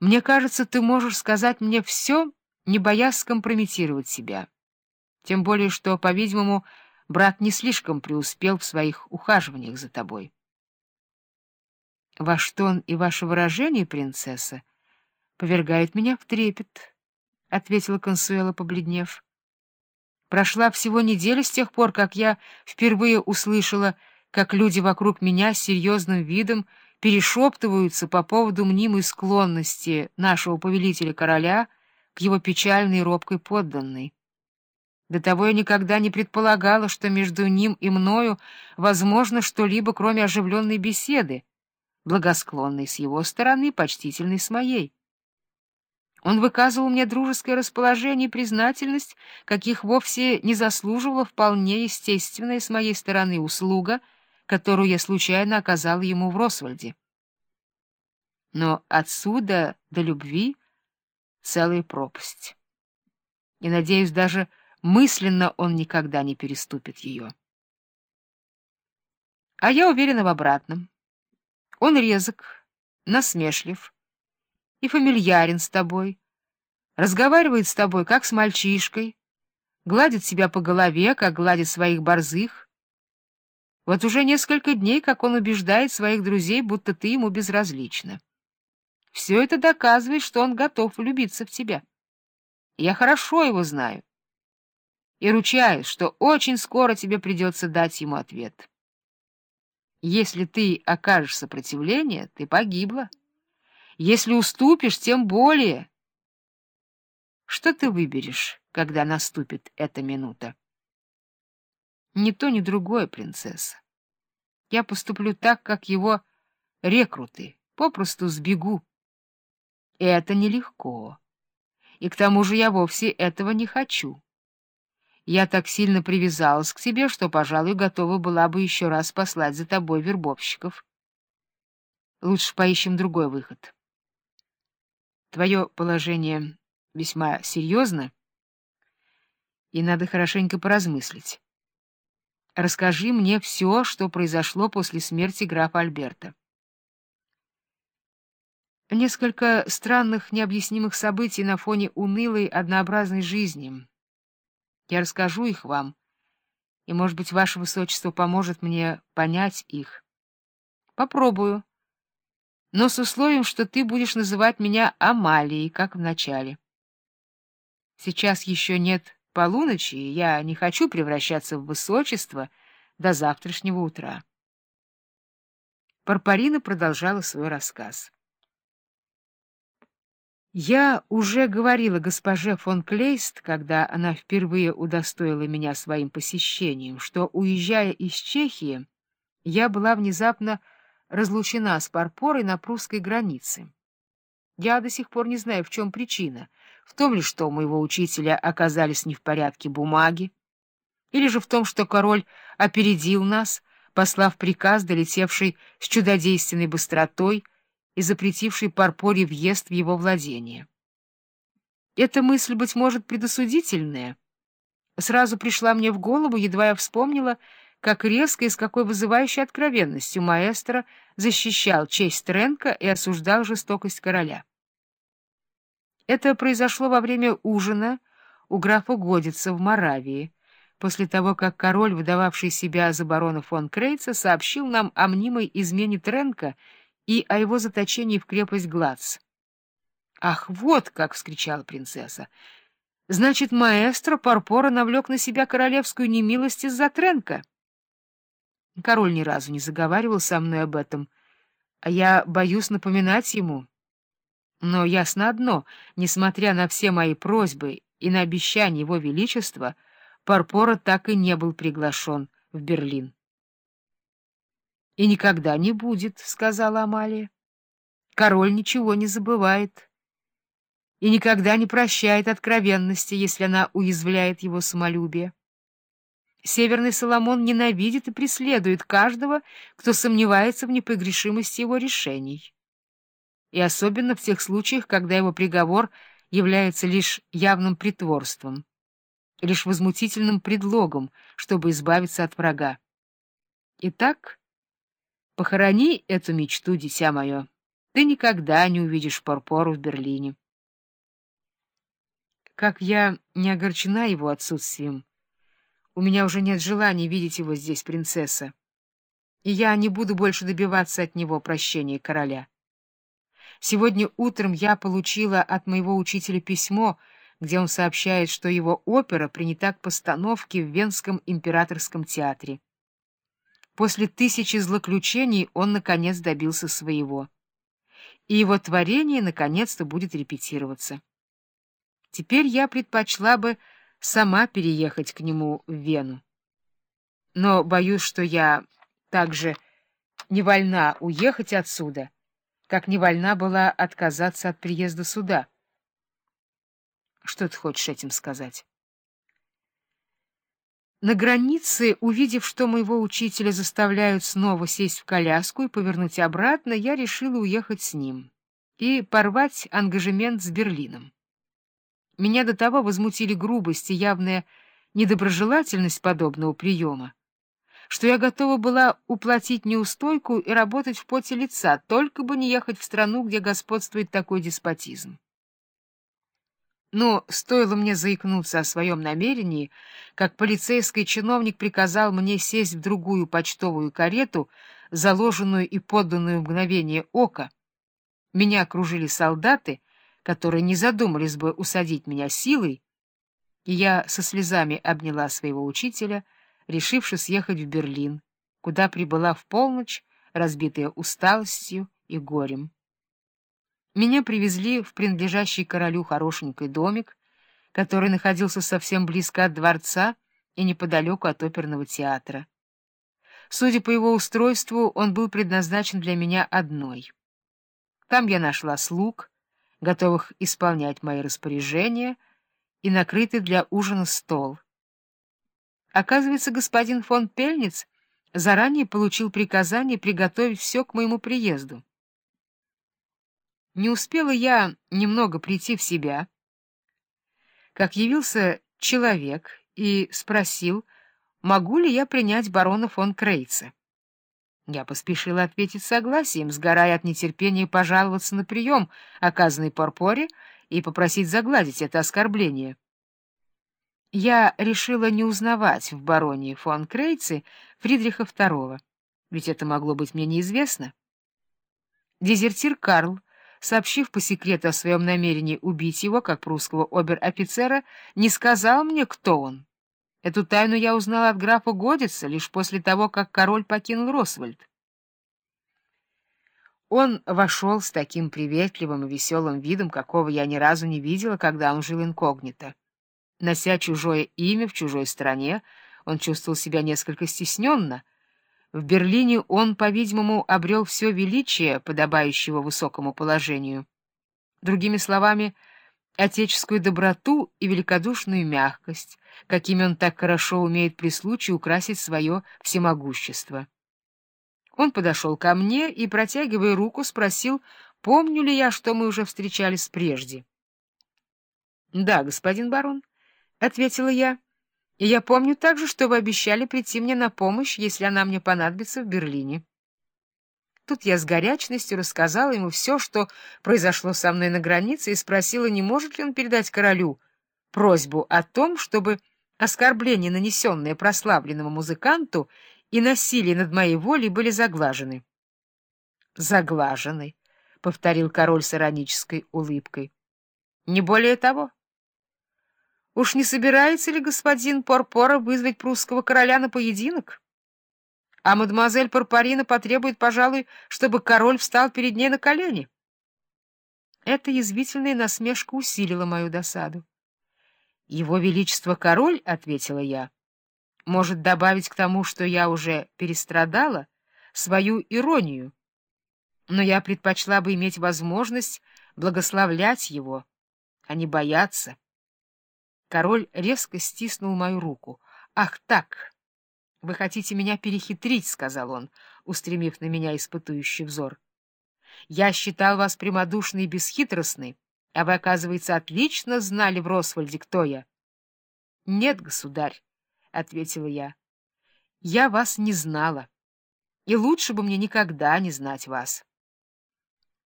Мне кажется, ты можешь сказать мне все, не боясь скомпрометировать себя. Тем более, что, по-видимому, брат не слишком преуспел в своих ухаживаниях за тобой. Ваш тон и ваше выражение, принцесса, повергают меня в трепет, — ответила Консуэла, побледнев. Прошла всего неделя с тех пор, как я впервые услышала, как люди вокруг меня серьезным видом перешептываются по поводу мнимой склонности нашего повелителя-короля к его печальной и робкой подданной. До того я никогда не предполагала, что между ним и мною возможно что-либо, кроме оживленной беседы, благосклонной с его стороны, почтительной с моей. Он выказывал мне дружеское расположение и признательность, каких вовсе не заслуживала вполне естественная с моей стороны услуга, которую я случайно оказала ему в Росвальде. Но отсюда до любви целая пропасть. И, надеюсь, даже мысленно он никогда не переступит ее. А я уверена в обратном. Он резок, насмешлив и фамильярен с тобой, разговаривает с тобой, как с мальчишкой, гладит себя по голове, как гладит своих борзых. Вот уже несколько дней, как он убеждает своих друзей, будто ты ему безразлична. Все это доказывает, что он готов влюбиться в тебя. Я хорошо его знаю и ручаюсь, что очень скоро тебе придется дать ему ответ. Если ты окажешь сопротивление, ты погибла. Если уступишь, тем более. Что ты выберешь, когда наступит эта минута? Ни то, ни другое, принцесса. Я поступлю так, как его рекруты, попросту сбегу. Это нелегко. И к тому же я вовсе этого не хочу. Я так сильно привязалась к тебе, что, пожалуй, готова была бы еще раз послать за тобой вербовщиков. Лучше поищем другой выход. Твое положение весьма серьезно, и надо хорошенько поразмыслить. Расскажи мне все, что произошло после смерти графа Альберта. Несколько странных, необъяснимых событий на фоне унылой, однообразной жизни — я расскажу их вам, и, может быть, ваше высочество поможет мне понять их. Попробую, но с условием, что ты будешь называть меня Амалией, как в начале. Сейчас еще нет полуночи, и я не хочу превращаться в высочество до завтрашнего утра. Парпарина продолжала свой рассказ. Я уже говорила госпоже фон Клейст, когда она впервые удостоила меня своим посещением, что, уезжая из Чехии, я была внезапно разлучена с Парпорой на прусской границе. Я до сих пор не знаю, в чем причина. В том ли, что у моего учителя оказались не в порядке бумаги, или же в том, что король опередил нас, послав приказ, долетевший с чудодейственной быстротой, и запретивший Парпоре въезд в его владение. Эта мысль, быть может, предосудительная, сразу пришла мне в голову, едва я вспомнила, как резко и с какой вызывающей откровенностью маэстро защищал честь Тренка и осуждал жестокость короля. Это произошло во время ужина у графа Годица в Моравии, после того, как король, выдававший себя за барона фон Крейца, сообщил нам о мнимой измене Тренка и о его заточении в крепость Глац. «Ах, вот как!» — вскричала принцесса. «Значит, маэстро Парпора навлек на себя королевскую немилость из-за Тренка?» Король ни разу не заговаривал со мной об этом, а я боюсь напоминать ему. Но ясно одно, несмотря на все мои просьбы и на обещание его величества, Парпора так и не был приглашен в Берлин. — И никогда не будет, — сказала Амалия. Король ничего не забывает и никогда не прощает откровенности, если она уязвляет его самолюбие. Северный Соломон ненавидит и преследует каждого, кто сомневается в непогрешимости его решений. И особенно в тех случаях, когда его приговор является лишь явным притворством, лишь возмутительным предлогом, чтобы избавиться от врага. Итак, Похорони эту мечту, дитя мое. ты никогда не увидишь Порпору в Берлине. Как я не огорчена его отсутствием, у меня уже нет желания видеть его здесь, принцесса, и я не буду больше добиваться от него прощения короля. Сегодня утром я получила от моего учителя письмо, где он сообщает, что его опера принята к постановке в Венском императорском театре. После тысячи злоключений он, наконец, добился своего. И его творение, наконец-то, будет репетироваться. Теперь я предпочла бы сама переехать к нему в Вену. Но боюсь, что я также не вольна уехать отсюда, как не вольна была отказаться от приезда сюда. Что ты хочешь этим сказать? На границе, увидев, что моего учителя заставляют снова сесть в коляску и повернуть обратно, я решила уехать с ним и порвать ангажемент с Берлином. Меня до того возмутили грубость и явная недоброжелательность подобного приема, что я готова была уплатить неустойку и работать в поте лица, только бы не ехать в страну, где господствует такой деспотизм. Но стоило мне заикнуться о своем намерении, как полицейский чиновник приказал мне сесть в другую почтовую карету, заложенную и подданную мгновение ока. Меня окружили солдаты, которые не задумались бы усадить меня силой, и я со слезами обняла своего учителя, решившись ехать в Берлин, куда прибыла в полночь, разбитая усталостью и горем. Меня привезли в принадлежащий королю хорошенький домик, который находился совсем близко от дворца и неподалеку от оперного театра. Судя по его устройству, он был предназначен для меня одной. Там я нашла слуг, готовых исполнять мои распоряжения, и накрытый для ужина стол. Оказывается, господин фон Пельниц заранее получил приказание приготовить все к моему приезду. Не успела я немного прийти в себя, как явился человек и спросил, могу ли я принять барона фон Крейца. Я поспешила ответить согласием, сгорая от нетерпения пожаловаться на прием, оказанный Порпоре, и попросить загладить это оскорбление. Я решила не узнавать в бароне фон Крейце Фридриха II, ведь это могло быть мне неизвестно. Дезертир Карл сообщив по секрету о своем намерении убить его, как прусского обер-офицера, не сказал мне, кто он. Эту тайну я узнала от графа Годица лишь после того, как король покинул Росвальд. Он вошел с таким приветливым и веселым видом, какого я ни разу не видела, когда он жил инкогнито. Нося чужое имя в чужой стране, он чувствовал себя несколько стесненно — в Берлине он, по-видимому, обрел все величие, подобающего высокому положению. Другими словами, отеческую доброту и великодушную мягкость, какими он так хорошо умеет при случае украсить свое всемогущество. Он подошел ко мне и, протягивая руку, спросил, помню ли я, что мы уже встречались прежде. — Да, господин барон, — ответила я. И я помню также, что вы обещали прийти мне на помощь, если она мне понадобится в Берлине. Тут я с горячностью рассказала ему все, что произошло со мной на границе, и спросила, не может ли он передать королю просьбу о том, чтобы оскорбления, нанесенные прославленному музыканту, и насилие над моей волей были заглажены. «Заглажены», — повторил король с иронической улыбкой. «Не более того». Уж не собирается ли господин Порпора вызвать прусского короля на поединок? А мадемуазель Порпорина потребует, пожалуй, чтобы король встал перед ней на колени. Эта язвительная насмешка усилила мою досаду. — Его Величество король, — ответила я, — может добавить к тому, что я уже перестрадала, свою иронию. Но я предпочла бы иметь возможность благословлять его, а не бояться. Король резко стиснул мою руку. «Ах так! Вы хотите меня перехитрить», — сказал он, устремив на меня испытующий взор. «Я считал вас прямодушной и бесхитростной, а вы, оказывается, отлично знали в Росвальде, кто я». «Нет, государь», — ответила я, — «я вас не знала, и лучше бы мне никогда не знать вас».